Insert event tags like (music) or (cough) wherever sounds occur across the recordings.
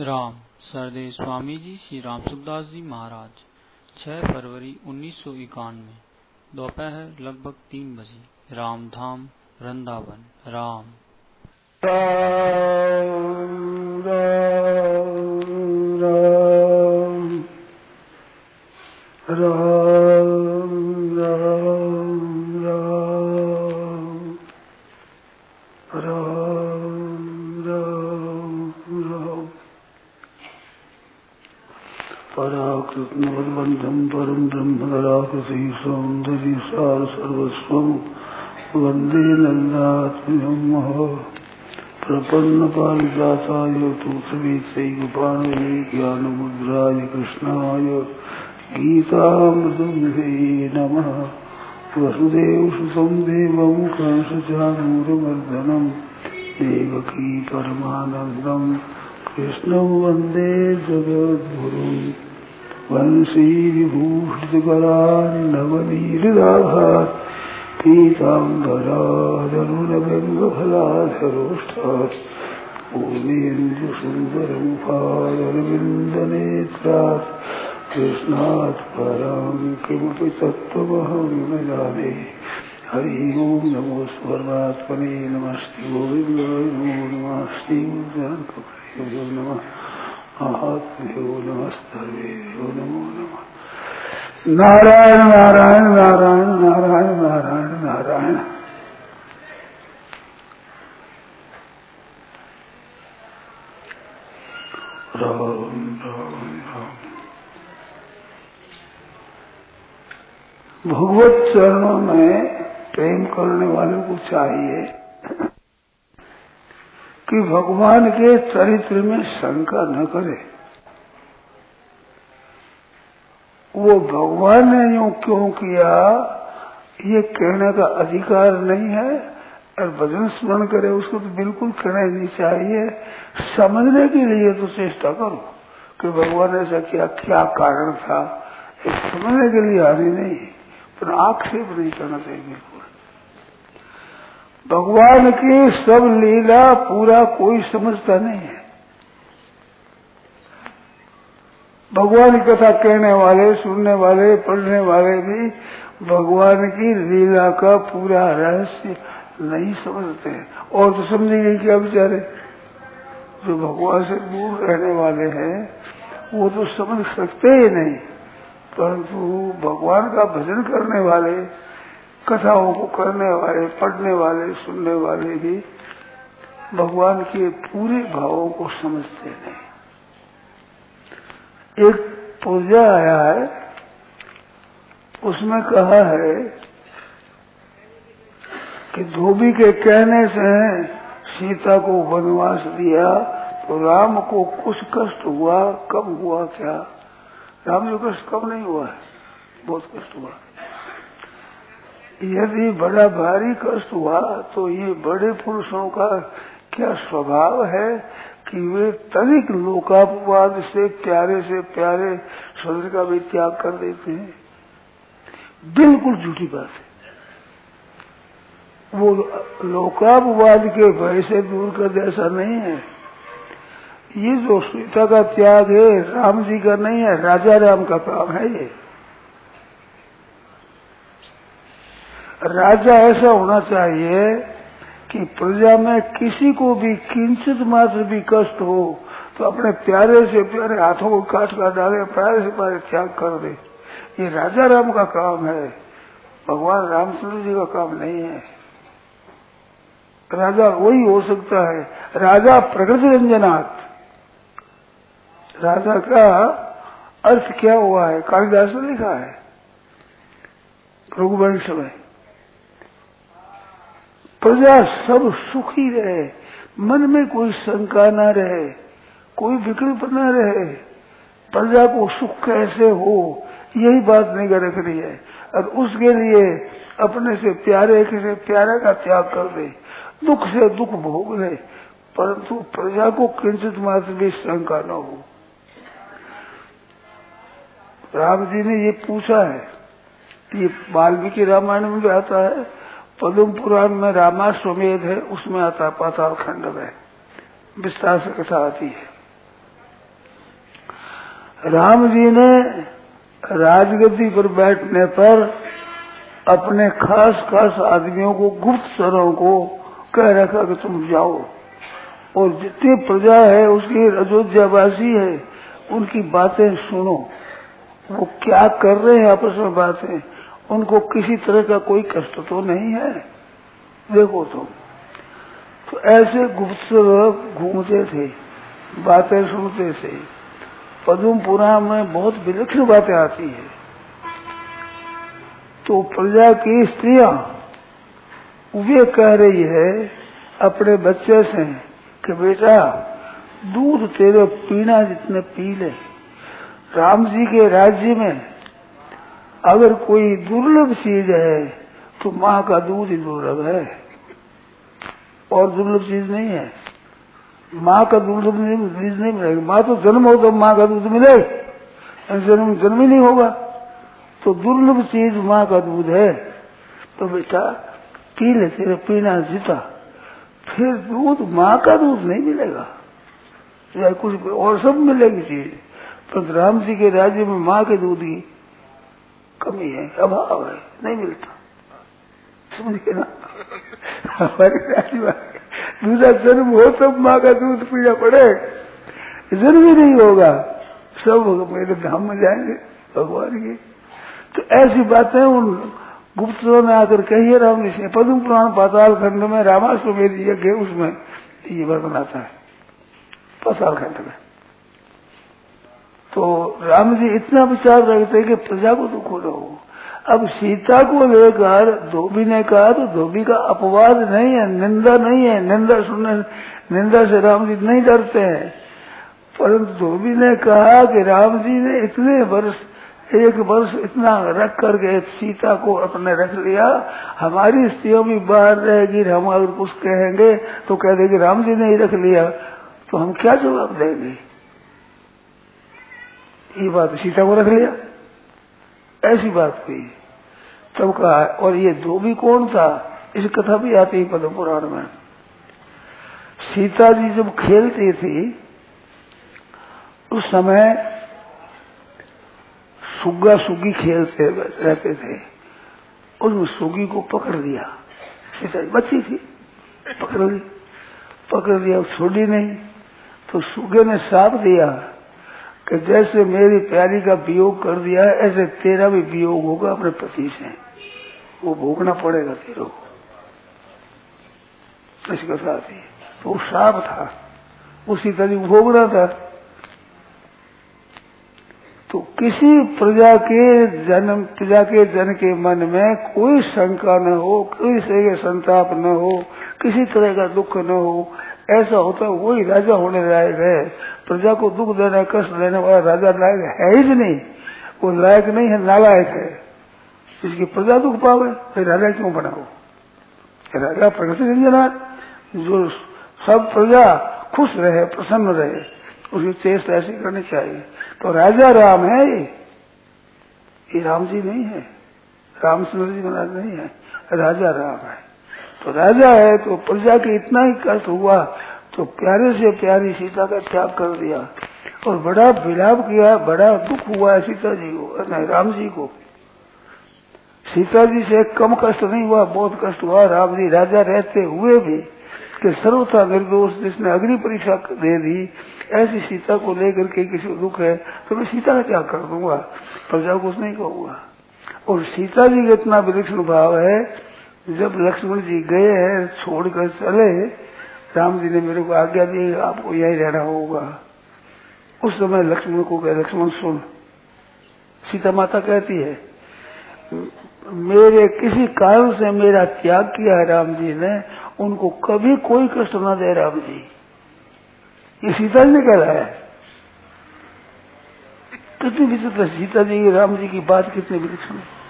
राम, सरदेव स्वामी जी, श्री राम सुखदास जी महाराज। 6 फरवरी उन्नीस सौ इक्यानवे, दोपहर लगभग तीन बजे, रामधाम, वृंदावन, राम। राम राम। सरस्वती सौंदर्य सार सर्वस्व वंदे नंदात्म्यम प्रपन्न पारिदाताय तुलसी गोपाणवे ज्ञान मुद्राय कृष्णाय गीतामृतम हे नम। वसुदेवसुतं देवं कंसचानूरमर्दनं देवकी परमानन्दं। कृष्णं वंदे जगद्गुरुम्। वंशी विभूषितकरान्नवनीलदाभात् पीताम्बरादरुणबिम्बफलाधरोष्ठात् पूर्णेन्दुसुन्दरं पादरविन्दनेत्रात् कृष्णात् परं किमपि तत्त्वमहं न जाने हरि ओं नमो परमात्मने नमस्ते गोविन्दाय नमो नमः श्रीगुरुभ्यो नमः। नमः नारायण नारायण नारायण नारायण नारायण नारायण राम राम राम भगवत चरणों में प्रेम करने वाले को चाहिए कि भगवान के चरित्र में शंका न करे। वो भगवान ने यूँ क्यों किया? ये कहने का अधिकार नहीं है और भजन स्मरण करे, उसको तो बिल्कुल कहना नहीं चाहिए। समझने के लिए तो चेष्टा करो कि भगवान ने ऐसा किया, क्या कारण था? समझने के लिए आने नहीं पर आक्षेप नहीं करना चाहिए। बिल्कुल भगवान की सब लीला पूरा कोई समझता नहीं है। भगवान की कथा कहने वाले, सुनने वाले, पढ़ने वाले भी भगवान की लीला का पूरा रहस्य नहीं समझते और तो समझेंगे क्या बेचारे? जो भगवान से दूर रहने वाले हैं, वो तो समझ सकते ही नहीं। परंतु भगवान का भजन करने वाले कथाओं को करने वाले, पढ़ने वाले, सुनने वाले भी भगवान के पूरे भावों को समझते नहीं एक पूजा आया है, उसमें कहा है कि धोबी के कहने से सीता को वनवास दिया तो राम को कुछ कष्ट हुआ कब हुआ क्या? राम जो कष्ट कब नहीं हुआ है, बहुत कष्ट हुआ। यदि बड़ा भारी कष्ट हुआ तो ये बड़े पुरुषों का क्या स्वभाव है कि वे तनिक लोकापवाद से, प्यारे से प्यारे शरीर का भी त्याग कर देते हैं? बिल्कुल झूठी बात है। वो लोकापवाद के भय से दूर कर दे, ऐसा नहीं है। ये जो सीता का त्याग है, राम जी का नहीं है, राजा राम का काम है ये। राजा ऐसा होना चाहिए कि प्रजा में किसी को भी किंचित मात्र भी कष्ट हो तो अपने प्यारे से प्यारे हाथों को काट कर डाले, प्यारे से प्यारे त्याग कर दे। ये राजा राम का काम है। भगवान रामचंद्र जी का काम नहीं है। राजा वही हो सकता है। राजा प्रकृति रंजनाथ। राजा का अर्थ क्या हुआ है? कालिदास ने लिखा है। रघुवंश में। प्रजा सब सुखी रहे, मन में कोई शंका न रहे, कोई विकल्प न रहे। प्रजा को सुख कैसे हो, यही बात नहीं रखनी है। और उसके लिए अपने से प्यारे, किसी प्यारे का त्याग कर दे। दुख से दुख भोग ले, परंतु प्रजा को किंचित मात्र भी शंका न हो। राम जी ने ये पूछा है ये वाल्मीकि रामायण में भी आता है पद्म पुराण में रामाश्वमेध है, उसमें आता पाताल खंड में। विस्तार से कथा आती है। राम जी ने राजगद्दी पर बैठने पर अपने खास खास आदमियों को, गुप्त सरों को कह रखा कि तुम जाओ। और जितनी प्रजा है, उसकी अयोध्यावासी है, उनकी बातें सुनो। वो क्या कर रहे हैं आपस में बातें? उनको किसी तरह का कोई कष्ट तो नहीं है। देखो तुम तो ऐसे गुप्त घूमते थे, बातें सुनते थे। पदुम पुराण में बहुत विलक्षण बातें आती है। तो प्रजा की स्त्रियाँ, वे कह रही है अपने बच्चे से कि बेटा, दूध तेरे पीना जितने पी ले। राम जी के राज्य में अगर कोई दुर्लभ चीज़ है तो माँ का दूध ही दुर्लभ है। और दुर्लभ चीज़ नहीं है। माँ का दुर्लभ चीज़ नहीं मिलेगी। माँ तो जन्म हो तो माँ का दूध मिले। जन्म जन्म ही नहीं होगा। तो दुर्लभ चीज़ माँ का दूध है। तो बेटा, पी ले तेरे पीना जीता। फिर दूध, माँ का दूध नहीं मिलेगा। या कुछ और सब मिलेगी चीज़। पर राम जी के राज्य में माँ के दूध की कमी है, अभाव है, नहीं मिलता। समझिए ना। हमारे में दूसरा जन्म हो, तब माँ का दूध पीना पड़े। जन्म ही नहीं होगा। सब मेरे धाम में जाएँगे, भगवान के। तो ऐसी बातें उन गुप्तों ने आकर कही है, राम ऋषि पद्म पुराण पाताल खंड में रामाश्वमेध यज्ञ उसमें ये वर्णन आता है। पाताल खंड में। तो राम जी इतना विचार रखते कि प्रजा को दुख हो अब सीता को लेकर धोबी ने कहा तो धोबी का अपवाद नहीं है, निंदा नहीं है, निंदा सुनने, निंदा से राम जी नहीं डरते हैं। परंतु धोबी ने कहा कि राम जी ने इतने वर्ष, एक वर्ष इतना रख करके सीता को अपने रख लिया, हमारी स्त्रियों भी बाहर रहेगी, हम अगर कुछ कहेंगे तो कह देगी राम जी ने ही रख लिया तो हम क्या जवाब देंगे? ये बात सीता को रख लिया। ऐसी बात हुई। तब कहा, और ये धोबी कौन था? इस कथा भी आती है पद्म पुराण में। सीता जी जब खेलती थी, उस समय सुग्गा सुग्गी खेलते रहते थे। उसमें सुगी को पकड़ लिया। सीता जी बच्ची थी, पकड़ ली। पकड़ लिया, छोड़ी नहीं। तो सुगे ने साप दिया। कि जैसे मेरी प्यारी का वियोग कर दिया है, ऐसे तेरा भी वियोग होगा, अपने पति से। वो भोगना पड़ेगा तेरे को। ऐसी कथा थी तो साप था। उसी तरह भोगना था। तो किसी प्रजा के जन्म, प्रजा के जन के मन में कोई शंका न हो कोई से संताप न हो, किसी तरह का दुख न हो ऐसा होता है, वही राजा होने लायक है। प्रजा को दुख देना, कष्ट देने वाला राजा लायक है ही नहीं। वो लायक नहीं है, नालायक है। इसकी प्रजा दुख पावे फिर राजा क्यों बनाओ? राजा प्रगति जना जो सब प्रजा खुश रहे, प्रसन्न रहे उसकी चेष्टा ऐसी करनी चाहिए। तो राजा राम है ये। ये राम जी नहीं है। रामचंद्र जी महाराज नहीं है। राजा राम है। तो राजा है तो प्रजा के इतना ही कष्ट हुआ तो प्यारे से प्यारी सीता का त्याग कर दिया। और बड़ा विलाप किया, बड़ा दुख हुआ सीता जी को, नहीं, राम जी को। सीता जी से कम कष्ट नहीं हुआ, बहुत कष्ट हुआ। राम जी राजा रहते हुए भी, कि सर्वथा निर्दोष जिसने अग्नि परीक्षा दे दी, ऐसी सीता को लेकर के किसी को दुख है तो मैं सीता का त्याग कर दूँगा। प्रजा को कुछ नहीं कहूँगा और सीता जी का इतना विलक्षण भाव है जब लक्ष्मण जी गए हैं, छोड़कर चले, राम जी ने मेरे को आज्ञा दी, आपको यही रहना होगा। उस समय लक्ष्मण को कहे, लक्ष्मण सुन। सीता माता कहती है, मेरे किसी कारण से मेरा त्याग किया है राम जी ने, उनको कभी कोई कष्ट ना दे राम जी। ये सीता जी ने कह रहा है। कितनी विचित्र सीता जी, राम जी की बात कितनी विलक्षण है।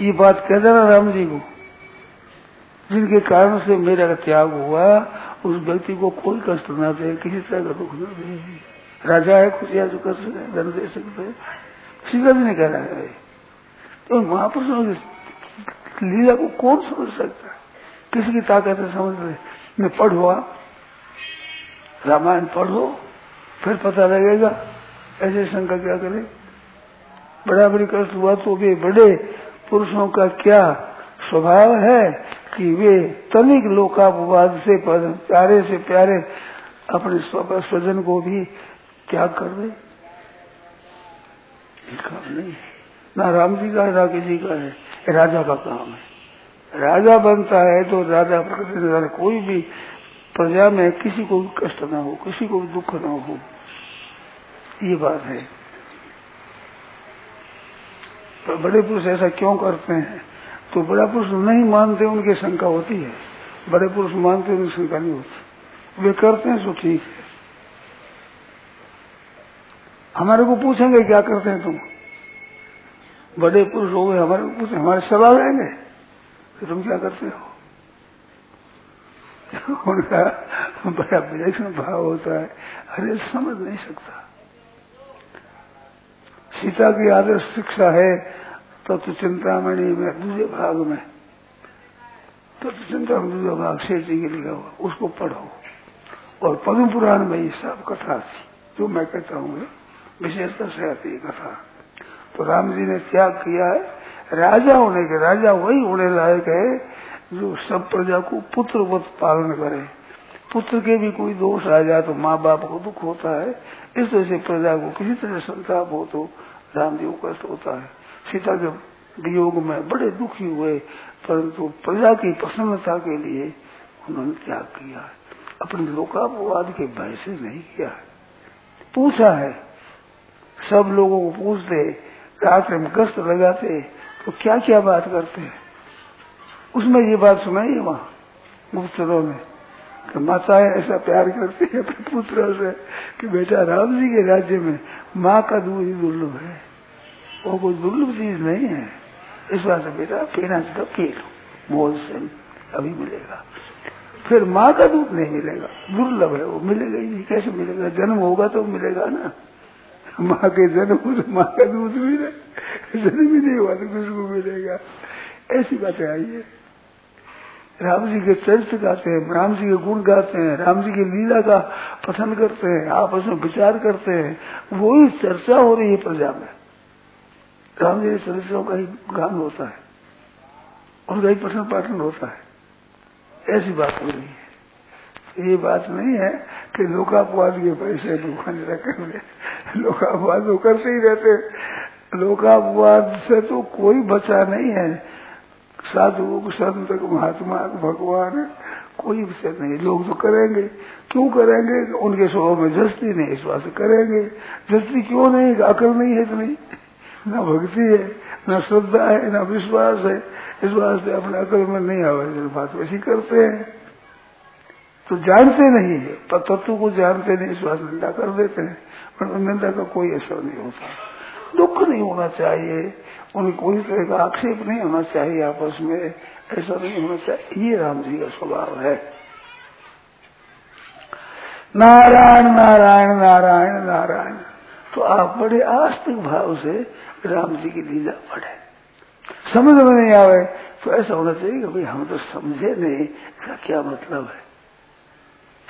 ये बात कह देना राम जी को, जिनके कारण से मेरा त्याग हुआ, उस व्यक्ति को कोई कष्ट न दे, किसी तरह का दुख न दे। राजा है, खुशियाँ जो कर सकते धन दे सकते सीता जी ने कह रहा है तो महापुरुषों की लीला को कौन समझ सकता है? किसी की ताकत है समझ मैं? पढ़ो आप। रामायण पढ़ो, फिर पता लगेगा, ऐसे शंका क्या करे? बड़ा बड़ी कष्ट हुआ तो भी बड़े पुरुषों का क्या स्वभाव है कि वे तनिक लोकापवाद से प्यारे से प्यारे अपने स्वजन को भी त्याग कर दे? काम नहीं ना राम जी का ना किसी का है। राजा का काम है। राजा बनता है तो राजा प्रकृति कोई भी प्रजा में किसी को भी कष्ट ना हो, किसी को भी दुख ना हो। ये बात है। तो बड़े पुरुष ऐसा क्यों करते हैं? तो बड़ा पुरुष नहीं मानते उनकी शंका होती है। बड़े पुरुष मानते उनकी शंका नहीं होती। वे करते हैं तो ठीक है। हमारे को पूछेंगे, क्या करते हैं तुम? बड़े पुरुष हो गए, हमारे पूछे, हमारे सवाल आएँगे कि तुम क्या करते हो? (laughs) उनका बड़ा विलक्षण भाव होता है। अरे, समझ नहीं सकता। सीता की आदर्श शिक्षा है तत्व चिंतामणि में, दूसरे भाग में तत्व चिंतामणि दूसरे भाग शेष जी के लिखा हुआ, उसको पढ़ो। और पद्म पुराण में ये सब कथा थी, जो मैं कहता हूँ विशेषता से आती कथा। तो राम जी ने त्याग किया है, राजा होने के, राजा वही होने लायक है, जो सब प्रजा को पुत्रवत पालन करे। पुत्र के भी कोई दोष आ जाए तो माँ बाप को दुख होता है। इस तरह से प्रजा को किसी तरह संताप हो तो राम जी को कष्ट होता है। सीता के वियोग में बड़े दुखी हुए, परंतु प्रजा की प्रसन्नता के लिए उन्होंने त्याग किया है। अपने लोकापवाद के भय से नहीं किया है। पूछा है, सब लोगों को पूछते, रात्रि में गश्त लगाते तो क्या क्या बात करते हैं? उसमें ये बात सुनाई है वहाँ गुप्तरों में। कि माताएँ ऐसा प्यार करती है अपने पुत्र से कि बेटा राम जी के राज्य में माँ का दूध ही दुर्लभ है। वो कोई दुर्लभ चीज़ नहीं है। इस बात से बेटा पीना तो पी लो। मोल से अभी मिलेगा। फिर माँ का दूध नहीं मिलेगा। दुर्लभ है वो। मिलेगा ही नहीं। कैसे मिलेगा? जन्म होगा तो मिलेगा ना। माँ के जन्म हो तो माँ का दूध मिले जन्म ही नहीं हुआ तो किसको मिलेगा? ऐसी बातें आई है। राम जी के चरित्र गाते हैं राम जी के गुण गाते हैं राम जी की लीला का पठन करते हैं, आपस में विचार करते हैं, वही चर्चा हो रही है प्रजा में। राम जी के चरित्रों का ही गान होता है, उनका ही पठन पाठन होता है। ऐसी बात हो रही है। ये बात नहीं है कि लोकापवाद के पैसे भगवान रखेंगे लोकापवाद तो करते ही रहते लोकापवाद से तो कोई बचा नहीं है। साधु, संत, महात्मा, भगवान, कोई विषय नहीं। लोग तो करेंगे। क्यों करेंगे? उनके स्वभाव में जस्ती नहीं इस बात करेंगे। जस्ती क्यों नहीं? अकल नहीं है इतनी। न भक्ति है, न श्रद्धा है, न विश्वास है। इस बात से अपने अकल में नहीं आवे बात वैसी करते हैं। तो जानते नहीं है। पर तत्व को जानते नहीं, इस बात निंदा कर देते हैं। पर निंदा का कोई असर नहीं होता। दुख नहीं होना चाहिए। उन्हें कोई तरह का आक्षेप नहीं होना चाहिए आपस में, ऐसा नहीं होना चाहिए। ये राम जी का स्वभाव है। नारायण नारायण नारायण नारायण। तो आप बड़े आस्तिक भाव से राम जी की लीला पढ़े। समझ में नहीं आवे तो ऐसा होना चाहिए कि भाई हम तो समझे नहीं, इसका क्या मतलब है?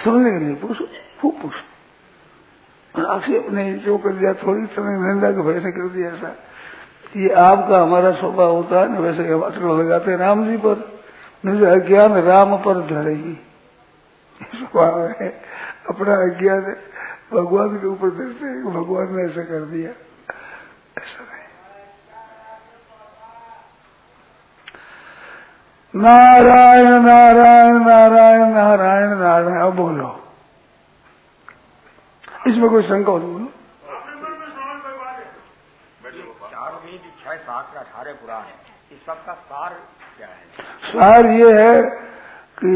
समझने के लिए पूछो, खूब पूछो। आक्षेप नहीं, जो कर दिया, थोड़ी समय निंदा के भय से कर दिया ऐसा। ये आपका हमारा स्वभाव होता है, ना वैसे अटल लगाते राम जी पर निज अज्ञान राम पर धरेगी। स्वभाव है, अपना अज्ञान भगवान के ऊपर धरते हैं, भगवान ने ऐसा कर दिया। ऐसा नहीं नारायण नारायण नारायण नारायण नारायण, अब बोलो। इसमें कोई शंका हो? सात अठारह पुराण इस सब का सार क्या है? सार ये है कि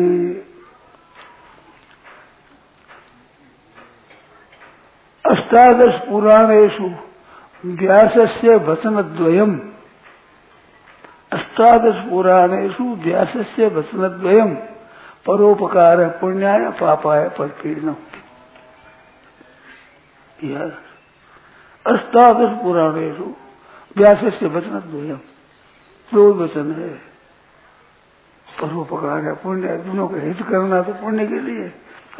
अष्टादश पुराणेशु व्यास से वचन द्वयम अष्टादश पुराणेशु व्यास से वचन द्वयम परोपकार, पुण्याय, पापाय पर पीड़न अष्टादश पुराणेशु व्यास से वचन द्वयम दो वचन है परोपकार है पुण्य दोनों का हित करना तो पुण्य के लिए।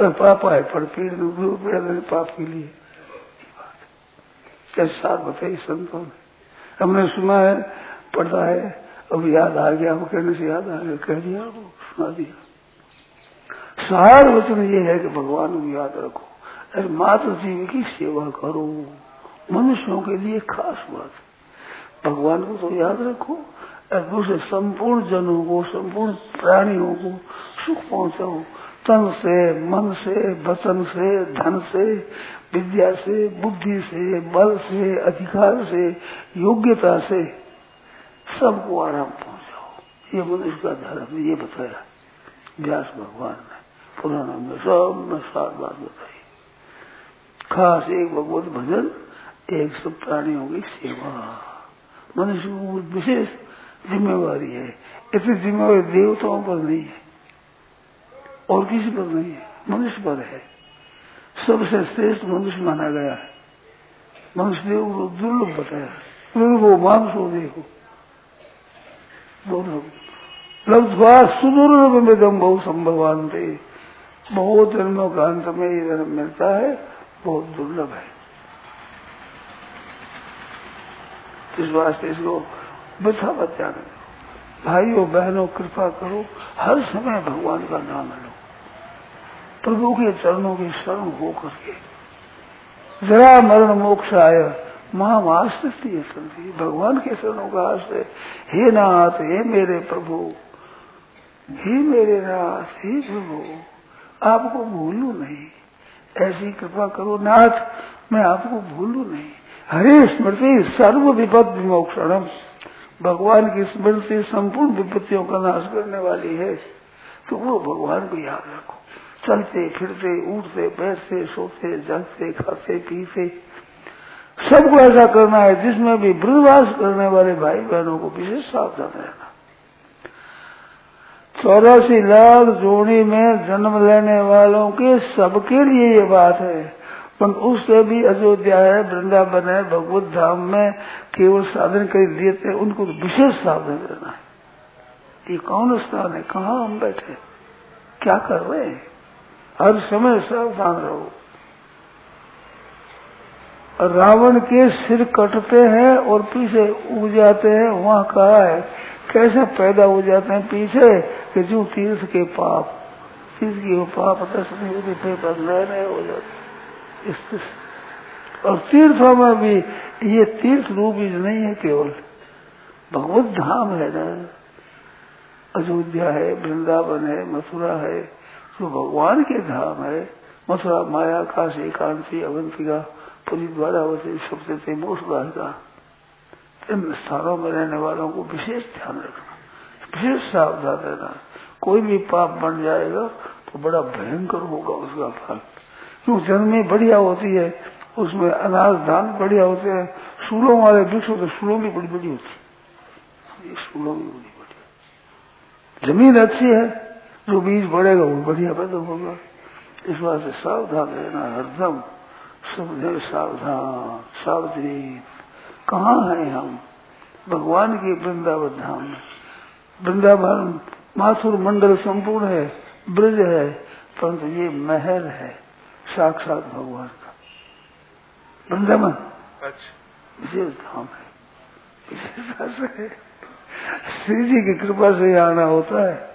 और पापा है पर पीड़ पाप के लिए। कैसे सार बताई संतों ने हमने सुना है पढ़ता है, अब याद आ गया वो कहने से याद आ गया, कह दिया वो सुना दिया। सार वचन ये है कि भगवान को याद रखो। अरे मातृ जीव की सेवा करो। मनुष्यों के लिए खास बात भगवान को तो याद रखो दूसरे संपूर्ण जनों को, संपूर्ण प्राणियों को सुख पहुंचाओ। तन से, मन से, वचन से, धन से, विद्या से, बुद्धि से, बल से, अधिकार से, योग्यता से सबको आराम पहुंचाओ। ये मनुष्य का धर्म ये बताया। व्यास भगवान ने पुराना में सब में सात बात बताई। खास एक भगवत भजन, एक सब प्राणियों की सेवा। मनुष्य को विशेष जिम्मेवारी है। इतनी जिम्मेवारी देवताओं पर नहीं है। और किसी पर नहीं है। मनुष्य पर है। सबसे श्रेष्ठ मनुष्य माना गया है। मनुष्य देव को दुर्लभ बताया। दुर्लभ मांस हो देखो। लब्धवा सुदुर्लभ में दम बहुत संभवान थे बहुत जन्मों का अंत में ये जन्म मिलता है, बहुत दुर्लभ है। इस वास्ते इसको बचा बचा करो भाइयों, बहनों, कृपा करो, हर समय भगवान का नाम लो। प्रभु के चरणों की शरण हो करके जरा मरण मोक्ष आय, माँ आश्रित चलती भगवान के चरणों का आश्रय। हे नाथ, हे मेरे प्रभु, हे मेरे नाथ, हे प्रभु, आपको भूलू नहीं। ऐसी कृपा करो। नाथ, मैं आपको भूलू नहीं। हरे स्मृति सर्व विपद विमोक्षणम। भगवान की स्मृति संपूर्ण विपत्तियों का नाश करने वाली है। तो वो भगवान को याद रखो। चलते, फिरते, उठते, बैठते, सोते, जगते, खाते, पीते। सबको ऐसा करना है जिसमें भी वृद्धवास करने वाले भाई बहनों को विशेष सावधान रहना। चौरासी लाख जोड़ी में जन्म लेने वालों के सबके लिए ये बात है। पर उससे भी अयोध्या है वृंदावन है, भगवत धाम में केवल साधन कर दिए थे, उनको विशेष साधन रहना है। ये कौन स्थान है? कहाँ हम बैठे? क्या कर रहे हैं? हर समय सावधान रहो। रावण के सिर कटते हैं और पीछे उग जाते हैं, वहाँ कहा है, कैसे पैदा हो जाते हैं पीछे? कि जो तीर्थ के पाप, तीर्थ की पाप दस नहीं होती फिर नए हो जाते और तीर्थों में भी, ये तीर्थ रूप नहीं है केवल, भगवत धाम है ना। अयोध्या है, वृंदावन है, मथुरा है, जो भगवान के धाम है। मथुरा, माया, काशी, कांति, अवंतिका पुरी द्वारावती तैमोष का इन स्थानों में रहने वालों को विशेष ध्यान रखना, विशेष सावधान रहना। कोई भी पाप बन जाएगा तो बड़ा भयंकर होगा उसका फल। क्यों जन्म बढ़िया होती है, उसमें अनाज, धान बढ़िया होते हैं। सूलों वाले वृक्ष होते सूलों भी बड़ी बड़ी होती है। सूलों भी बड़ी बड़ी ज़मीन अच्छी है, जो बीज बढ़ेगा वो बढ़िया पैदा होगा। इस बात से सावधान रहना, हरदम सब सावधान, सावधानी। कहाँ है हम? भगवान के वृंदावन धाम में। वृंदावन माथुर मंडल संपूर्ण है, ब्रज है, परंतु ये महल है। साक्षात भगवान का। वृंदावन अच्छा। विशेष धाम है। विशेषता से श्री जी की कृपा से आना होता है।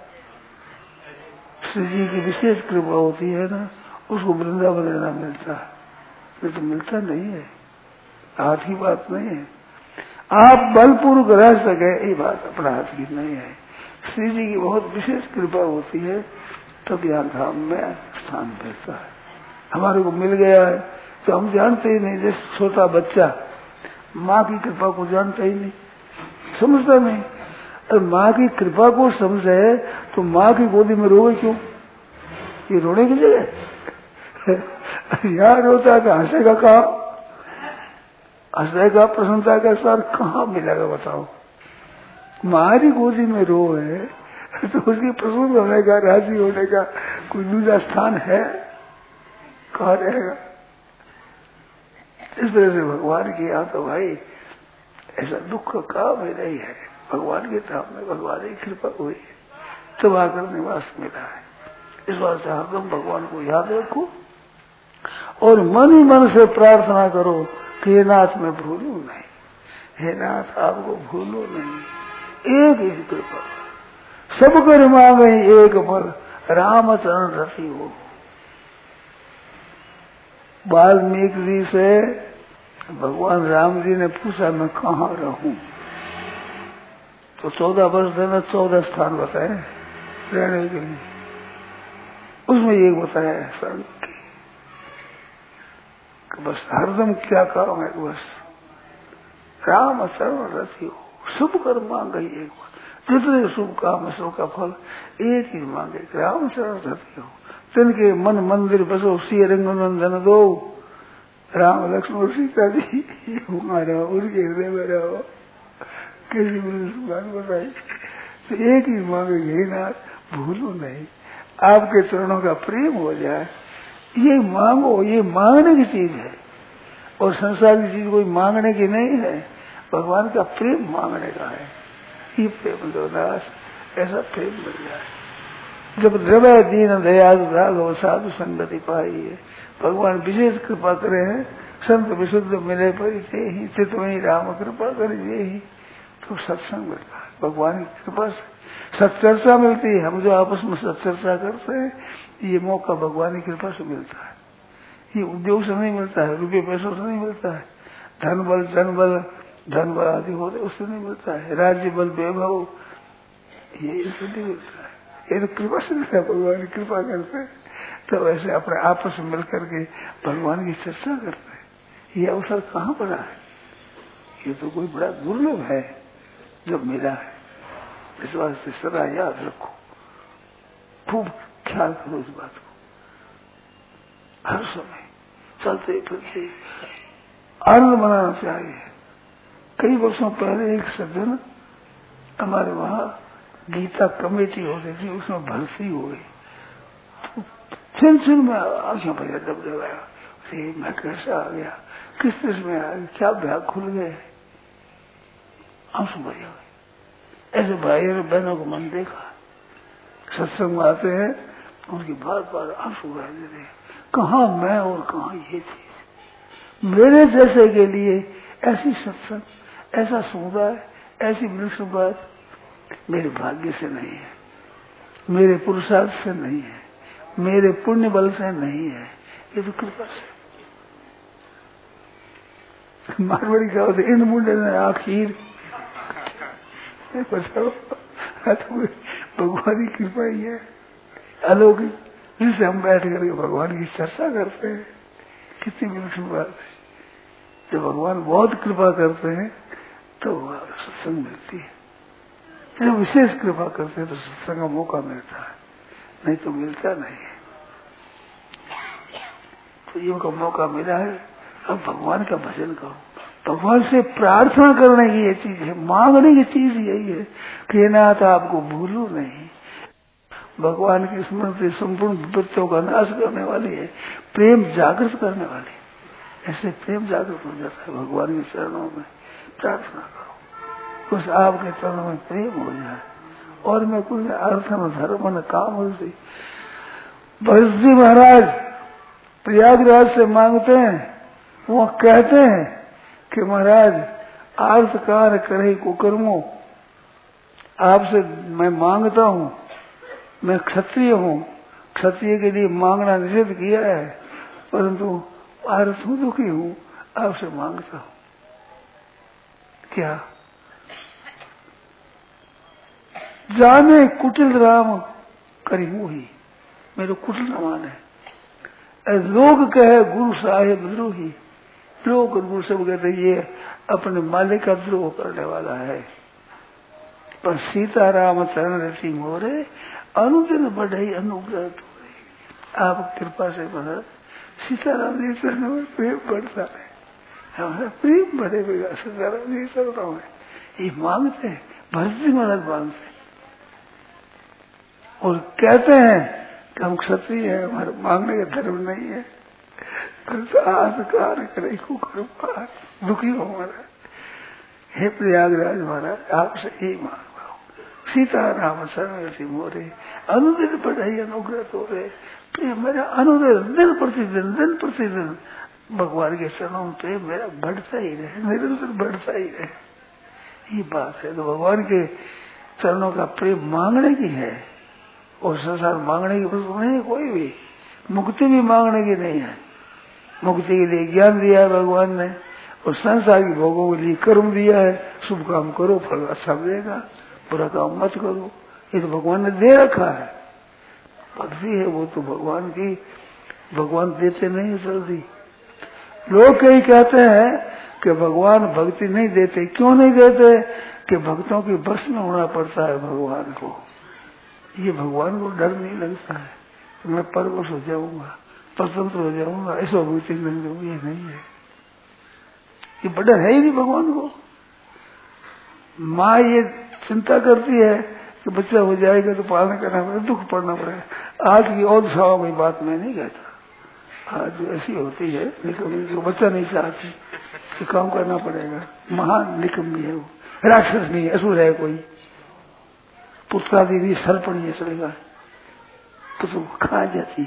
श्री जी की विशेष कृपा होती है ना उसको वृंदावन रहना मिलता है। ये तो मिलता नहीं है। हाथ की बात नहीं है। आप बलपूर्वक रह सके ये बात अपना हाथ की नहीं है। श्री जी की बहुत विशेष कृपा होती है तब यहाँ धाम में स्थान मिलता है। हमारे को मिल गया है। तो हम जानते ही नहीं, जैसे छोटा बच्चा, माँ की कृपा को जानता ही नहीं, समझता नहीं। और माँ की कृपा को समझे तो माँ की गोदी में रोए क्यों? ये रोने की जगह यहाँ रोता है हंसेगा कहा? हंसेगा प्रसन्नता का सार कहाँ मिलेगा बताओ? मारी गोदी में रो है तो उसकी प्रसन्न होने का, राज़ी होने का कोई दूसरा स्थान है? कहा रहेगा इस तरह से भगवान की यहाँ तो भाई ऐसा दुख का काम ही नहीं है। भगवान के धाम में भगवान की कृपा हुई है। तब आकर निवास मिला है। इस बात से हरदम भगवान को याद रखो और मन ही मन से प्रार्थना करो कि हे नाथ, मैं भूलू नहीं। हे नाथ, आपको भूलू नहीं। एक ही कृपा। सब कर मांगे एक पर राम चरण रसी हो। वाल्मीकि जी से भगवान राम जी ने पूछा, मैं कहा रहूँ? तो चौदह वर्ष देना चौदह स्थान बताए रहने के लिए। उसमें एक बताया है की बस हरदम क्या काम है, बस राम शरण रसी हो शुभ कर मांग एक बार। जितने शुभ काम है, सबका फल एक ही मांगे। राम शरण रसी हो तिनके मन मंदिर बसो सी रंग नंदन दो। राम, लक्ष्मण और सीता जी रहो उनके हृदय में रहो। किसी बात बताई। तो एक ही मांगे यही नाथ, भूलो नहीं। आपके चरणों का प्रेम हो जाए। ये मांगो, ये मांगने की चीज़ है। और संसार की चीज़ कोई मांगने की नहीं है। भगवान का प्रेम मांगने का है। ये प्रेम दो ऐसा प्रेम मिल जाए। जब हृदय दीन दयाल राघव साधु संगति पाई है। भगवान विशेष कृपा करे हैं, संत विशुद्ध मिले परिचय ही चित वही राम कृपा करिए ही। तो सत्संग मिलता है भगवान की कृपा से सत्चर्चा मिलती है, हम जो आपस में सत्चर्चा करते हैं, ये मौका भगवान की कृपा से मिलता है। ये उद्योग से नहीं मिलता है, रुपये पैसों से नहीं मिलता है, धन बल, जन बल, धन बल आदि होते उससे नहीं मिलता है, राज्य बल, वैभव, ये इससे नहीं मिलता है। ये तो कृपा से है, भगवान की कृपा करते हैं। तो ऐसे अपने आपस में मिलकर के भगवान की चर्चा करते हैं। ये अवसर कहाँ पड़ा है ये तो कोई बड़ा दुर्लभ है जो मिला है। इस वास्ते सदा याद रखो। खूब ख्याल करो इस बात को। हर समय चलते फिरते आनंद मनाना चाहिए। कई वर्षों पहले एक सज्जन हमारे वहाँ गीता कमेटी होती थी, उसमें भर्ती हो गई। तो छिन छिन में आँखें भैया दब दबाया। मैं कैसे आ गया? किस देश में आ गया? क्या ब्याग खुल गए? आँसू भर गए ऐसे भाई और बहनों को मन देखा। सत्संग आते हैं, उनकी बार बार आँसू बह देते हैं। कहा मैं और कहा ये चीज़? मेरे जैसे के लिए ऐसी सत्संग, ऐसा समुदाय, ऐसी वृक्ष बात मेरे भाग्य से नहीं है, मेरे पुरुषार्थ से नहीं है, मेरे पुण्य बल से नहीं है, ये तो कृपा से। मारवाड़ी क्या होते इन मुंडे ने आखिर बताओ तो भगवान की कृपा ही है। अलौकिक जिससे हम बैठ करके भगवान की चर्चा करते हैं। कितनी विलक्षण बात है। जब भगवान बहुत कृपा करते हैं तो सत्संग मिलती है। जब विशेष कृपा करते हैं तो सत्संग का मौका मिलता है। नहीं तो मिलता नहीं तो ये उनको मौका मिला है। अब भगवान का भजन करो भगवान से प्रार्थना करने की ये चीज़ है। मांगने की चीज़ यही है कि नाथ आपको भूलू नहीं। भगवान की स्मृति संपूर्ण विपत्तियों का नाश करने वाली है। प्रेम जागृत करने वाली है। ऐसे प्रेम जागृत हो जाता है भगवान के चरणों में प्रार्थना करो। उस आपके चरणों में प्रेम हो जाए और मैं कुछ अर्थ न धर्म न काम हो भरत महाराज, प्रयागराज से मांगते हैं वो कहते हैं कि महाराज आर्थ कार्य करे कुकर्मो। आपसे मैं माँगता हूँ, मैं क्षत्रिय हूँ। क्षत्रिय के लिए मांगना निषेध किया है, परंतु आर्थ हूँ दुखी हूँ, आपसे माँगता हूँ। क्या? जाने कुटिल राम करी ही। मेरे कुटिल मान है। लोग कहे गुरु साहेब द्रोही लोग गुरु सब कहते ये अपने मालिक का द्रोह करने वाला है। पर सीताराम चरण रसी मोरे, अनुदिन बढ़े अनुग्रह आप कृपा से बढ़ा। सीताराम जी चरण में प्रेम बढ़ता है। हमारा प्रेम बढ़ेगा सीताराम जी चरणों में। ये मांगते हैं भरती महाराज मांगते हैं। और कहते हैं कि हम क्षत्रिय है, हमारे मांगने का धर्म नहीं है। कार्य करे कुकर दुखी हो हमारा। हे प्रयागराज महाराज आपसे ही मांग सीता राम सर्वसी मोरे, अनुदिन पढ़ाई अनुग्रह हो रहे प्रिय, मेरा अनुदिन, दिन प्रतिदिन दिन प्रतिदिन भगवान के चरणों पे मेरा बढ़ता ही रहे, निरंतर बढ़ता ही रहे। ये बात है तो भगवान के चरणों का प्रेम मांगने की है। और संसार मांगने की वस्तु नहीं कोई भी। मुक्ति भी मांगने की नहीं है। मुक्ति के लिए ज्ञान दिया है भगवान ने, और संसार की भोगों के लिए कर्म दिया है। शुभ काम करो, फल अच्छा मिलेगा, बुरा काम मत करो। ये तो भगवान ने दे रखा है। भक्ति है वो तो भगवान की, भगवान देते नहीं जल्दी। लोग कई कहते हैं कि भगवान भक्ति नहीं देते। क्यों नहीं देते? कि भक्तों की बस में होना पड़ता है भगवान को। ये भगवान को डर नहीं लगता है। तो मैं परवश हो जाऊँगा स्वतंत्र हो जाऊँगा ऐसा भक्ति नहीं दूँगी ये नहीं है। ये बड़ा है ही नहीं भगवान को। माँ ये चिंता करती है कि बच्चा हो जाएगा तो पालन करना पड़ेगा, दुख पड़ना पड़ेगा। आज की और सवा कोई बात मैं नहीं कहता। आज ऐसी होती है निकम्मी जो बच्चा नहीं चाहती, कि काम करना पड़ेगा। महान निकम्मी है वो, राक्षस नहीं है, असुर है कोई। पुत्रादि भी सरपणी चलेगा तो खा जाती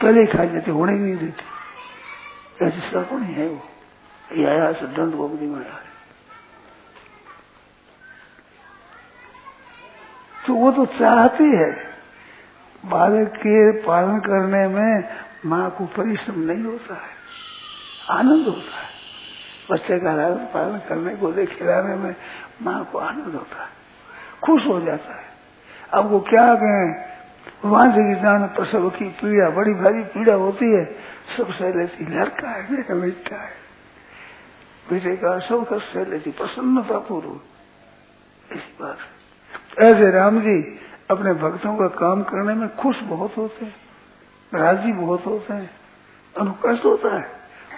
पहले खा जाती, होने नहीं देती। ऐसी सरपणी है वो? आया सिद्धांत गोपदी में आया तो वो तो चाहती है बालक के पालन करने में माँ को परिश्रम नहीं होता है, आनंद होता है। बच्चे का पालन करने को दे खिलाने में माँ को आनंद होता है। खुश हो जाता है। अब वो क्या कहें? भगवान श्री कृष्ण प्रसव की पीड़ा, बड़ी भारी पीड़ा होती है। सबसे लेती लड़का है मेरा बेटा है। बेटे का सब कष्ट से लेती प्रसन्नता पूर्व ऐसी बात ऐसे राम जी अपने भक्तों का काम करने में खुश बहुत होते हैं, राज़ी बहुत होते हैं। उनको कष्ट होता है।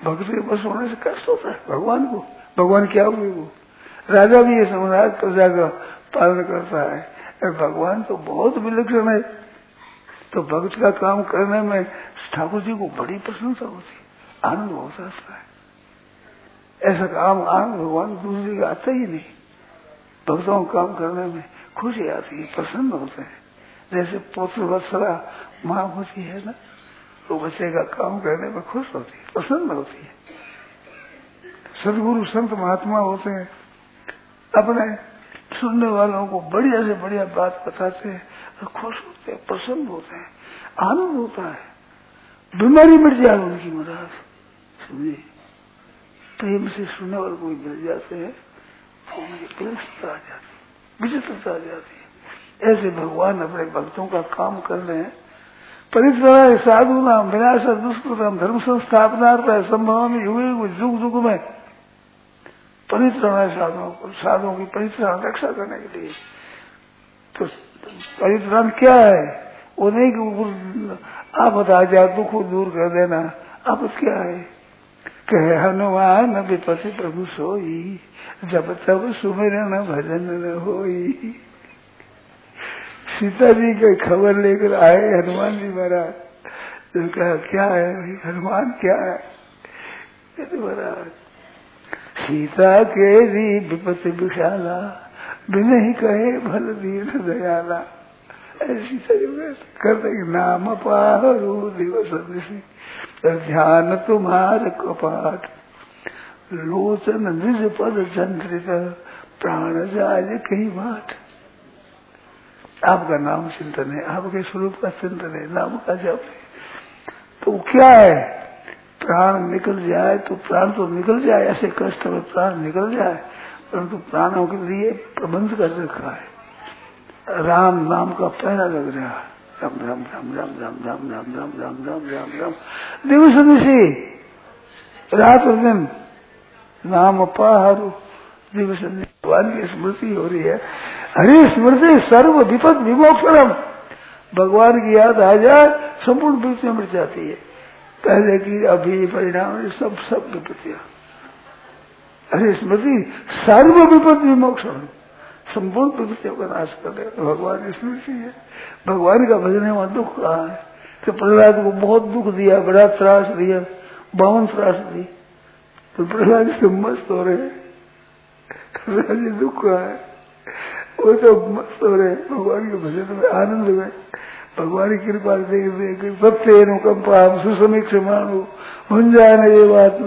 भक्त के बस होने से कष्ट होता है, भगवान को। भगवान क्या हुए वो राजा भी ये समझा प्रजा का पालन करता है। भगवान तो बहुत विलक्षण है। तो भक्त का काम करने में ठाकुर जी को बड़ी प्रशंसा होती आनंद बहुत आता है। ऐसा काम आनंद भगवान दूसरी का आता ही नहीं। भक्तों का काम करने में खुशी आती है, प्रसन्न होते हैं। जैसे पुत्र वत्सला माँ होती है ना तो बच्चे का काम करने में खुश होती है, प्रसन्न होती है। सदगुरु, संत महात्मा होते हैं। अपने सुनने वालों को बढ़िया से बढ़िया बात बताते हैं और खुश होते हैं, प्रसन्न होते हैं। आनंद होता है। बीमारी मिट जाए उनकी मदद। सुनिए। प्रेम से सुनने वाले कोई मिल जाते हैं। तो उनकी विलक्षता आ जाती है, विचित्रता आ जाती है। ऐसे भगवान अपने भक्तों का काम कर रहे हैं। परित्र साधु नाम, विनाश, दुष्कृतम, धर्म संस्थापना संभव में हुए जुग जुग में परित्रण है साधुओं को, साधुओं की परित्राण रक्षा करने के लिए। तो परित्राण क्या है? वो नहीं कि आप बता जाए दुख दूर कर देना। अब क्या है? कहे, हनुमान विपति प्रभु सोई, जब तब सुमिरन भजन न होई। सीता जी के खबर लेकर आए, हनुमान जी महाराज। तो कहा, क्या है? हनुमान क्या है? महाराज सीता के दी विपति विशाला, बिन ही कहे भल दीन दयाला। जी कर नाम पारू दिवस ध्यान तुम्हार कपाट। लोचन निज पद चंद्रित, प्राण जाय कहीं बाट। आपका नाम चिंतन है, आपके स्वरूप का चिंतन है, नाम का जप है। तो क्या है? प्राण निकल जाए तो प्राण तो निकल जाए ऐसे कष्ट में प्राण निकल जाए परंतु प्राणों के लिए प्रबंध कर रखा है राम नाम का पहला लग रहा है राम राम राम राम राम राम राम राम राम राम राम राम दिवस निशी रात और दिन नाम पाहरू दिवस भगवान की स्मृति हो रही है हरि स्मृति सर्व विपद विमोक्षरम भगवान की याद आ जाए संपूर्ण विपत्तियाँ मिट जाती है पहले की अभी परिणाम सब सब विपत्तियाँ हरि स्मृति, सर्व विपद विमोक्षण संपूर्ण विपत्तियों का नाश कर दे। भगवान स्मृति है। भगवान का भजन है, वहाँ दुख कहा है। कि प्रहलाद को बहुत दुख दिया, बड़ा त्रास दिया, बावन त्रास दी तो प्रहलाद से मस्त हो रहे प्रहलाद दुख कहा है। वो तो मस्त हो रहे भगवान के भजन में आनंद में भगवान की कृपा देख देख सत्य अनुकंपा सुसमीक्ष मानो। हुंजान ये बात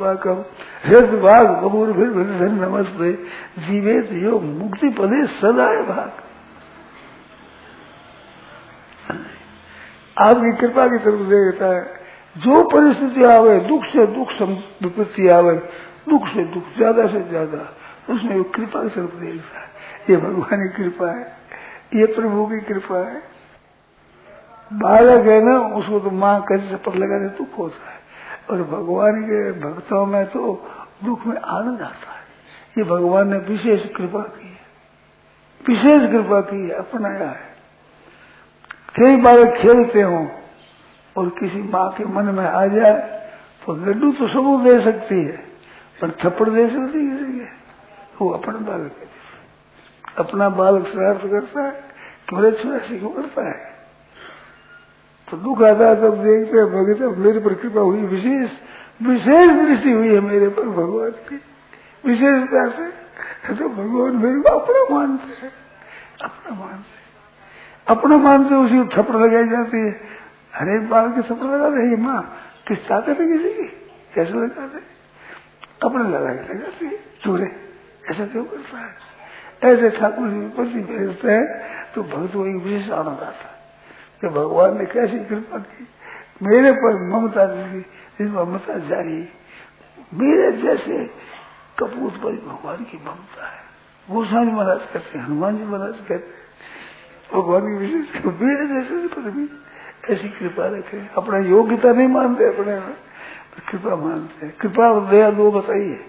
पाकम हृद भाग, बबूर, फिर धन नमस्ते। जीवित यो मुक्ति पदे सदाए भाग। आपकी कृपा की तरफ़ देखता है, जो परिस्थिति आवे, दुख से दुख विपत्ति आवे, दुख से दुख, ज़्यादा से ज़्यादा, उसमें कृपा की तरफ़ देखता है। ये भगवान की कृपा है। ये प्रभु की कृपा है। बालक है ना, उसको तो माँ कैसे शपथ लगा दे दुख होता है। और भगवान के भक्तों में तो दुख में आनंद आता है। ये भगवान ने विशेष कृपा की है। विशेष कृपा की है, अपनाया है। कई बालक खेलते हो और किसी माँ के मन में आ जाए तो लड्डू तो सबूत दे सकती है, पर थप्पड़ दे सकती है किसी के वो अपने बालक है अपना बालक शरारत करता है, कि मेरे छोरा क्यों करता है। तो दुख आता है तब देखते भगत मेरे पर कृपा हुई, विशेष विशेष दृष्टि हुई है मेरे पर भगवान की। विशेषता से तो भगवान मेरे को अपना मानते हैं, अपना मानते अपना मानते उसी को थप्पड़ लगाई जाती है। हरे बाल के थप्पड़ लगा दे माँ, किस ताकत है किसी की? कैसे लगा दे? अपने लगा के लगाती है, चूरे, ऐसा क्यों करता है? ऐसे ठाकुर जी पति भेजते हैं तो भक्त वही विशेष आनंद आता है। कि भगवान ने कैसी कृपा की? मेरे पर ममता दी इस ममता जारी। मेरे जैसे कपूत पर भगवान की ममता है। गोस्वामी महाराज कहते हैं, हनुमान जी महाराज कहते हैं, भगवान की विशेष मेरे जैसे पर भी ऐसी कृपा रखे। अपना योग्यता नहीं मानते अपने कृपा मानते हैं। कृपा और दया दो बताइए।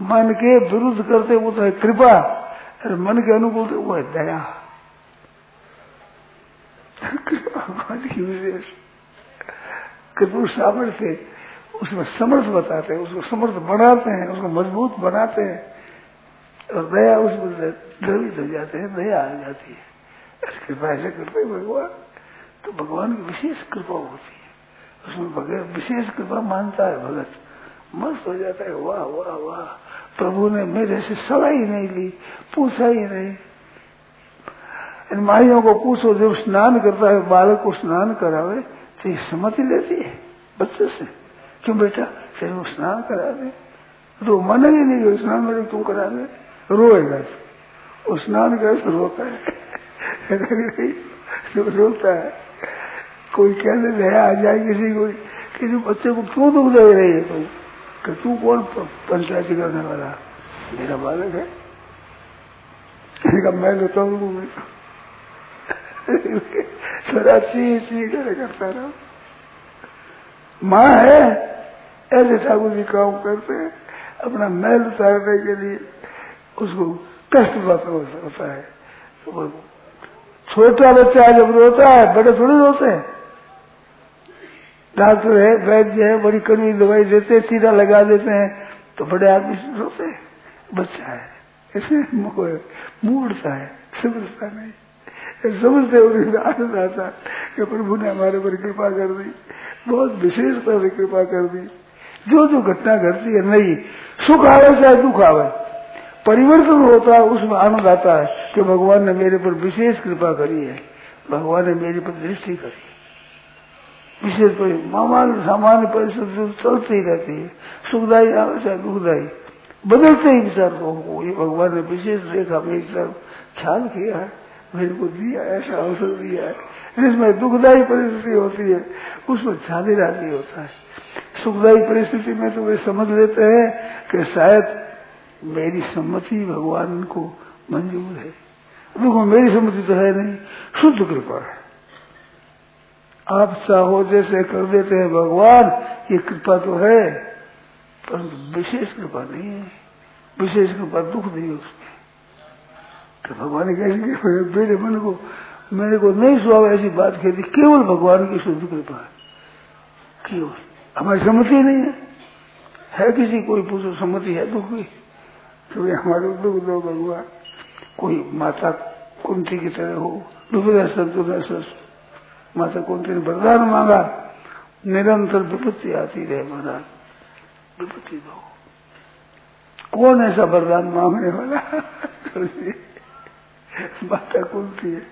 मन के विरुद्ध करते वो तो है कृपा, और मन के अनुकूल तो वो है दया। भगवान की विशेष कृपण सामर्थ्य उसमें समर्थ बताते हैं, उसको समर्थ बनाते हैं, उसको मज़बूत बनाते हैं और दया उसमें द्रवित हो जाते हैं, दया आ जाती है। कृपा ऐसे करते हैं भगवान। तो भगवान की विशेष कृपा होती है। उसमें भगत विशेष कृपा मानता है, भगत मस्त हो जाता है, वाह वाह वाह। प्रभु ने मेरे से सलाह ही नहीं ली, पूछा ही नहीं। इन माइयों को पूछो, जब स्नान करता है, बालक को स्नान करावे तो ये समझ लेती है, बच्चे से। क्यों बेटा? चलो वो स्नान करा दे। तो मन ही नहीं स्नान मेरे क्यों करा दे? रोएगा वो स्नान करे तो रोता है। (laughs) रोता है। कोई कहने दया आ जाए किसी को। किसी बच्चे को क्यों दुख दे रही है तू कि तू कौन पंचायती करने वाला? मेरा बालक है। (laughs) मैं लेता हूँ थोड़ा सी सी कर करता रहो। माँ है, ऐसे ठाकुर जी काम करते हैं, अपना मैल उतारने के लिए उसको कष्ट होता है। तो छोटा बच्चा जब रोता है, बड़े थोड़े रोते हैं। डॉक्टर है, वैद्य है, बड़ी कड़वी दवाई देते हैं टीका लगा देते हैं तो बड़े आदमी रोते हैं। बच्चा है ऐसे मुँह उड़ता है समझता नहीं। समझते उन्हें आनंद आता कि प्रभु ने हमारे पर कृपा कर दी, बहुत विशेषता से कृपा कर दी। जो जो घटना घटती है, नहीं, सुख आवे चाहे दुख आवे, परिवर्तन होता है, उसमें आनंद आता है कि भगवान ने मेरे पर विशेष कृपा करी है, भगवान ने मेरे पर दृष्टि करी विशेष मामान, सामान्य परिस्थिति चलती रहती है सुखदायी आवे चाहे दुखदायी बदलते ही विचार को ये भगवान ने विशेष देखा मेरी तरफ़ ख्याल किया है। मेरे को दिया ऐसा अवसर दिया है। जिसमें दुखदायी परिस्थिति होती है। उसमें शादी राज़ी होता है। सुखदायी परिस्थिति में तो वे समझ लेते हैं कि शायद मेरी सम्मति भगवान को मंजूर है। देखो, मेरी सम्मति तो है नहीं, शुद्ध कृपा है। आप चाहो जैसे कर देते हैं भगवान, ये कृपा तो है, परंतु विशेष कृपा नहीं है। विशेष कृपा दुख नहीं उसमें। तो भगवान कैसे मेरे मन को, मेरे को नहीं सुहा ऐसी बात कहती केवल भगवान की शुद्ध कृपा है। केवल। हमारी सम्मति नहीं है। है किसी, कोई पूछो, सम्मति है दुख की तो हमारे दुख दो भगवान। कोई माता कुंती की तरह हो दुर्दर्शन माता कुंती ने वरदान मांगा। निरंतर विपत्ति आती रहे महाराज। विपत्ति दो। कौन ऐसा वरदान मांगने वाला (laughs) (laughs) माता कुंती है।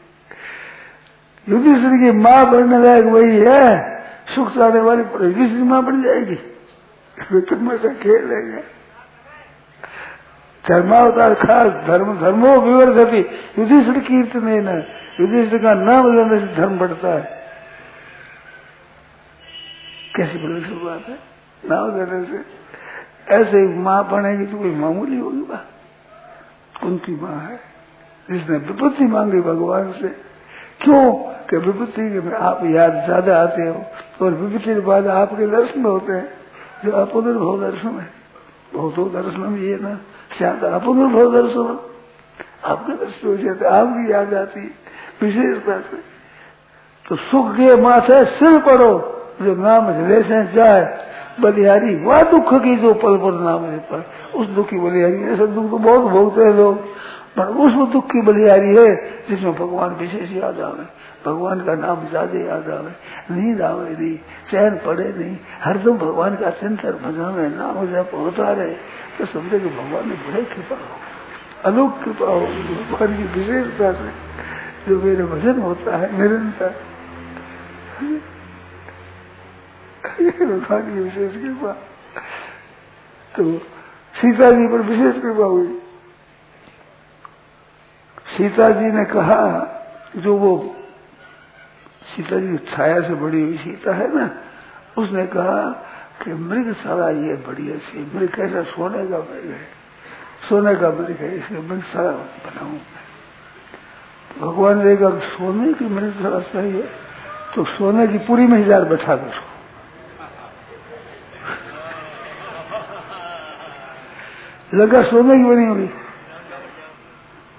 युधिष्ठिर की माँ बनने लायक वही है। सुख चाहने वाली युधिष्ठिर माँ बन जाएगी। तुम ऐसा खेल लेगा धर्मावतार खास, धर्म, धर्मो विवर्धती युधिष्ठिर कीर्तन न। युधिष्ठिर का नाम लेने से धर्म बढ़ता है। कैसी बड़ी बात है? नाम लेने से। ऐसे माँ बनेगी तो कोई मामूली होगी बात। कुंती माँ है। जिसने विपत्ति मांगी भगवान से। क्यों? कि विपत्ति के आप याद ज़्यादा आते हो और विपत्ति के बाद आपके दर्शन होते हैं। जो अपुनर्भव दर्शन है, बहुतो दर्शन ये ना शायद अपुनर्भव दर्शन। आपके दर्शन हो जाते, आपकी याद आती विशेषता से तो सुख के माथे सिर पड़ो, जो नाम ले जाए, बलिहारी, वह दुख की जो पल पर नाम पर उस दुख की बलिहारी, ऐसा दुख तो बहुत भोगते हैं लोग। पर उस दुख की बलिहारी है, जिसमें भगवान विशेष याद आवे। भगवान का नाम ज़्यादा याद आवे, नींद आवे नहीं, चैन पड़े नहीं हरदम भगवान का चिंतन भजन है नाम जब होता रहे। तो समझे कि भगवान ने बड़े कृपा हो अलोक कृपा हो, भगवान की विशेषता से जो मेरे भजन होता है, निरंतर। भगवान की विशेष कृपा। तो सीता जी पर विशेष कृपा हुई। सीता जी ने कहा, जो वो सीता जी छाया से बड़ी हुई सीता है ना, उसने कहा कि मृग सारा ये बढ़िया सी मृग कैसा सोने का मृग है, सोने का मृग है इसलिए मृग सारा बनाऊ तो भगवान ने कहा, सोने की मृग सारा चाहिए तो सोने की पूरी में हज़ार बैठा दो उसको लगा सोने की बनी हुई।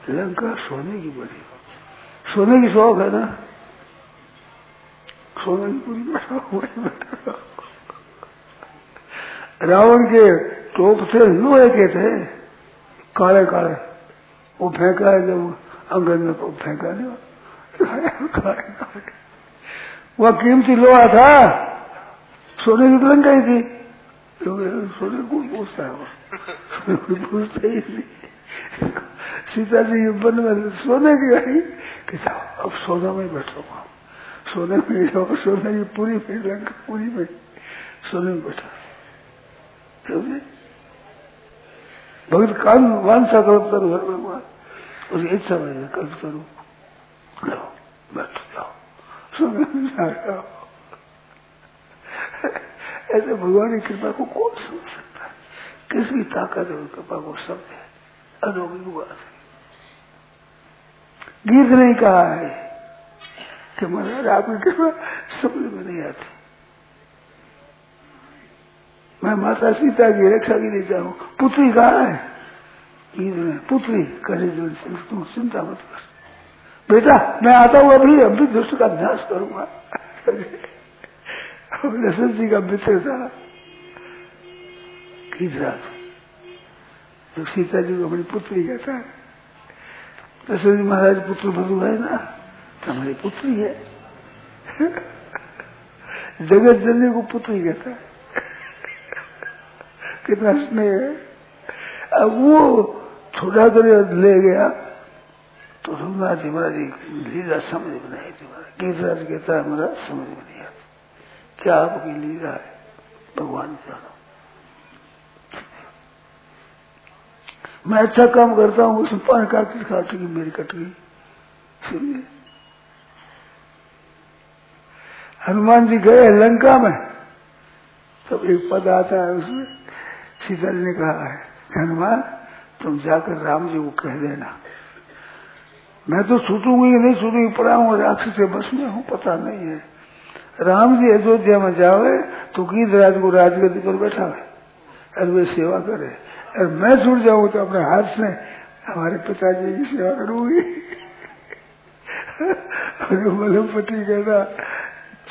लंका सोने की बनी सोने की शौक है ना? सोने की पूरी रावण के टोप थे लोहे के थे, काले काले। वो फेंका है जब अंगन में फेंका नहीं काले काले। वह कीमती लोहा था। सोने की लंका ही थी। सोने को पूछता है कोई पूछता ही नहीं। सीता जी वन में सोने की आई कि अब सोना में बैठूँगा सोने में जाओ, सोने की पूरी में लंका पूरी में सोने में बैठा। समझे भगत कान वांछा कल्प करो हर भगवान उसकी इच्छा में कल्प करो। जाओ, बैठ, जाओ। सोने में जाओ ऐसे भगवान की कृपा को कौन समझ सकता है? किसकी ताकत है कृपा को समझे अलौकिक बात है। गीत नहीं कहा है कि महाराज आपकी कृपा समझ में नहीं आती। मैं माता सीता की रक्षा के लिए जाऊँ। पुत्री कहा है? गीत में पुत्री करे जो तुम चिंता मत कर। बेटा, मैं आता हूँ अभी अभी दुष्ट का अभ्यास करूँगा। (laughs) दशरथ जी का मित्र था। गीतराज जो सीता जी को अपनी पुत्री कहता है। दशरथ जी महाराज, पुत्र बधु है ना? तो हमारी पुत्री है (laughs) जगत जननी को पुत्री कहता है। (laughs) कितना स्नेह है। अब वो छोटा कर ले गया तो रघुनाथ जी महाराज लीला समझ में नहीं थी गीतराज कहता है, महाराज, समझ में नहीं आती। क्या आपकी लीला है? भगवान जानो। मैं अच्छा काम करता हूँ, उसमें पाँच काट काट की मेरी कट गई। सुनिए। हनुमान जी गए लंका में, तब एक पद आता है उसमें, सीता जी ने कहा है हनुमान, तुम जाकर राम जी को कह देना। मैं तो छूटूँगी नहीं छूटूँगी पड़ा हूँ राक्षस से बस में हूँ, पता नहीं है। राम जी अयोध्या में जावे तो गीत राज को राजगति पर बैठा है और वे सेवा करे। और मैं छूट जाऊँ तो अपने हाथ से हमारे पिताजी की सेवा करूँगी। और मलमपति कहना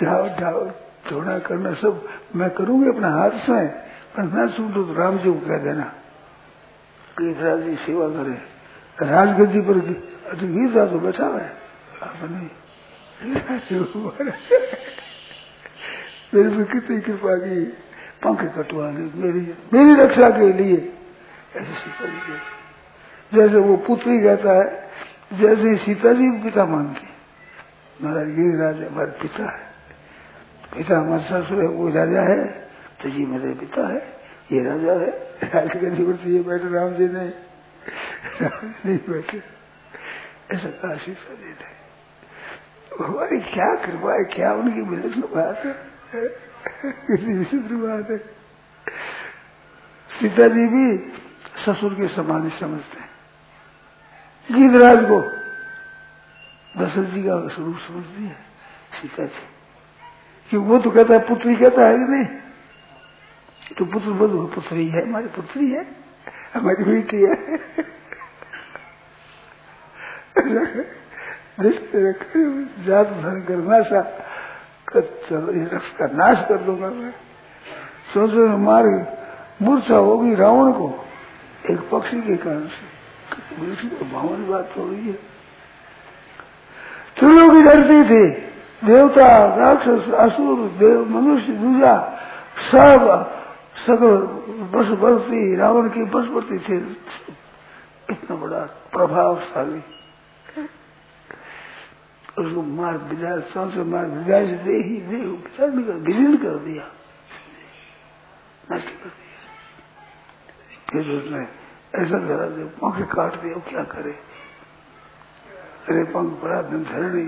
जाओ जाओ छोड़ा करना सब मैं करूँगी अपने हाथ से, पर मैं छूटू तो राम जी को कह देना गीतराज जी सेवा करे। राजगद्दी पर गीता तो बैठा है। मेरे पे कितनी कृपा की, पंख कटवा दी मेरी मेरी रक्षा के लिए। ऐसे सीता जी के जैसे वो पुत्री कहता है, जैसे सीता जी पिता मानती महाराज गिरिराज हमारे पिता है। पिता हमारे ससुर है, वो राजा है तो जी मेरे पिता है, ये राजा है। राज गति ये बैठे, राम जी जी नहीं बैठे। ऐसा काशी देते हमारी क्या कृपा है, क्या उनकी विलक्षण बात है? कितनी विचित्र बात है। सीता जी भी ससुर के समान ही समझते हैं। गीतराज को दशरथ जी का स्वरूप समझती है। सीता जी कि वो तो कहता है, पुत्री कहता है कि नहीं? तो पुत्र बोल पुत्री है, हमारी पुत्री है, हमारी बेटी है। जात धन करना सा रक्ष का नाश कर दूँगा मैं। सोचो मार मूर्छा होगी रावण को। एक पक्षी के कारण से भावन बात हो रही है। त्रिलों की धरती थी। देवता, राक्षस, असुर, देव, मनुष्य दूजा सब सकल बस बरती रावण की बस बरती थे। इतना बड़ा प्रभावशाली। उसको मार विदाय से मार विदाय दे ही दे विलीन कर दिया। नष्ट कर दिया। ऐसा करा दे पंख काट दिया क्या करे? अरे पंख बड़ा दिन धरणी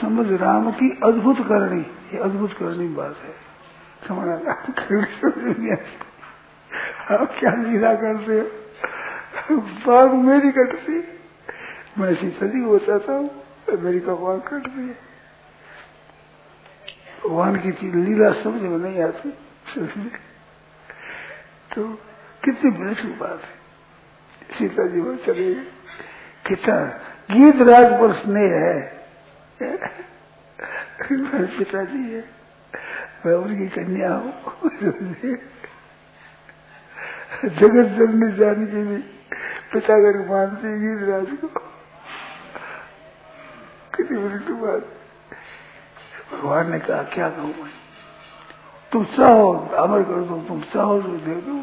समझ राम की अद्भुत करनी ये अद्भुत करनी बात है। आप क्या लीला करते हो? बाघ मेरी कटती। मैं सीता जी को बताता हूँ मेरी कपाल कट रही है। भगवान की लीला समझ में नहीं आती। तो कितनी विलक्षण बात है। सीता जी वहाँ चले गए कितना गीत राज पर स्नेह है। मेरे पिताजी है, मैं उनकी कन्या हूँ। जगत जननी जान के भी पिता कर मानते गीत राज को। कितनी बड़ी बात भगवान ने कहा, क्या कहूँ मैं? तुम चाहो अमर कर दो तुम चाहो तो दे दो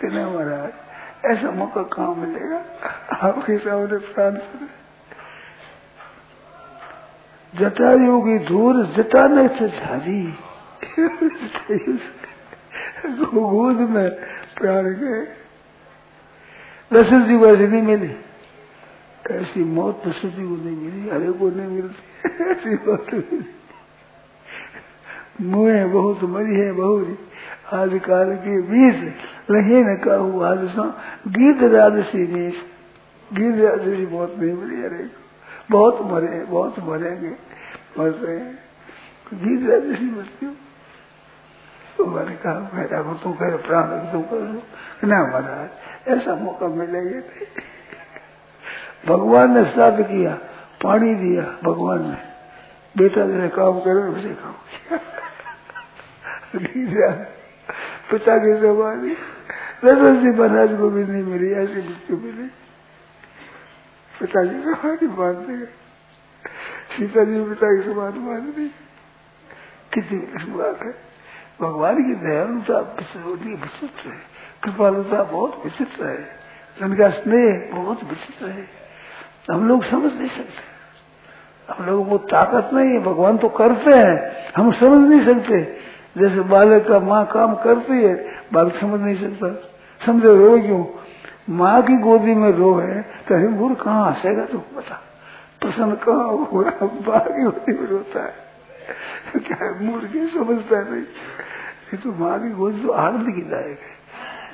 कि नहीं महाराज ऐसा मौका कहाँ मिलेगा? आपके सामने प्राण सुने जटायु की धूर जटाने से झारी। गोद में प्राण गए दशरथ जी को ऐसी नहीं मिली। ऐसी मौत दशरथ जी को नहीं मिली, हरे को नहीं मिलती ऐसी मौत मिली मुए बहुत मरी है, बहुत आज काल के बीच लहे न कहू आज गीत राजसी बीच गीत राजसी बहुत नहीं मिली अरे बहुत मरे, बहुत मरेंगे मर रहे हैं। गीत राजसी मृत्यु तो मैंने कहा मेरा को तू कर प्राण तू कर ना महाराज, ऐसा मौका मिलेगा नहीं भगवान ने श्राद्ध किया, पानी दिया, भगवान ने। बेटा जैसे काम करे उसे काम किया। पिता की समाधि दशरथ जी महाराज को भी नहीं मिली, ऐसी मृत्यु मिली पिता की समाधि मानते गए सीता जी पिता की समाधि मान दी। किसी बात है भगवान की दयालुता होती विचित्र है कृपालुता बहुत विचित्र है। उनका स्नेह बहुत विचित्र है। हम लोग समझ नहीं सकते। हम लोगों को ताकत नहीं है, भगवान तो करते हैं। हम समझ नहीं सकते। जैसे बालक का माँ काम करती है, बालक समझ नहीं सकता। समझे, रो क्यों? माँ की गोदी में रो है तो हिमूर कहाँ हंसेगा तुम बता। प्रसन्न कहाँ हुआ? माँ की गोदी में रोता है। क्या मूर्ख समझता है नहीं। ये तो माँ की गोदी तो आनंद की लायक है।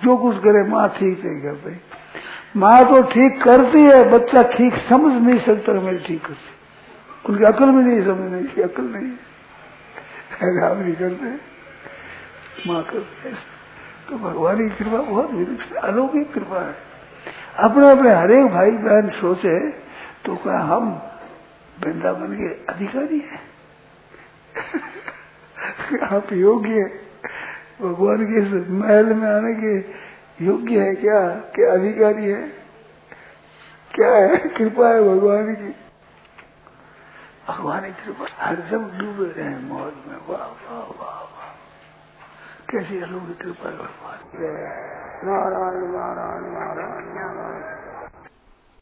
जो कुछ करे, माँ ठीक नहीं कर रही माँ तो ठीक करती है, बच्चा ठीक समझ नहीं सकता, मेरी ठीक करती। उनकी अकल में नहीं समझ नहीं, अकल नहीं है। राम नहीं करते। माँ करते तो भगवान की कृपा बहुत अलौकिक कृपा है। अपने अपने हरेक भाई बहन सोचे तो क्या हम वृंदावन के अधिकारी हैं? (laughs) आप योग्य भगवान के इस महल में आने के योग्य है क्या? क्या अधिकारी है? क्या है? कृपा है भगवान की। भगवान की कृपा हर जब डूबे रहे मौज में। वाह वाह वाह वाह। कैसी अलग कृपा भगवान नारायण नारायण नारायण नारायण